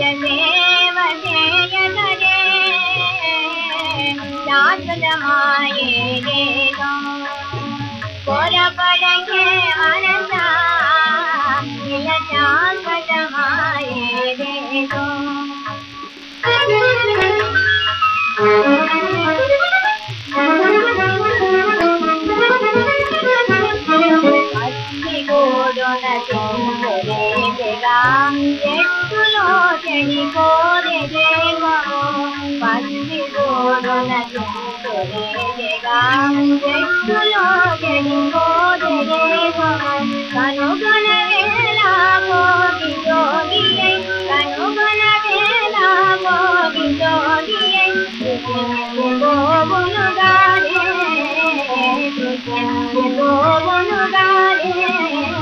देव जयतरे दास जमाए देगा कोरा पड़ेंगे তৈরি করে দেব, পাঁচটি করোনা করে দেগাম দেখল তৈরি করে দেব, কানো গানা বেলা কবি দিয়ে কানো গানা বেলা কবি দিয়ে বন গারে বন গারে।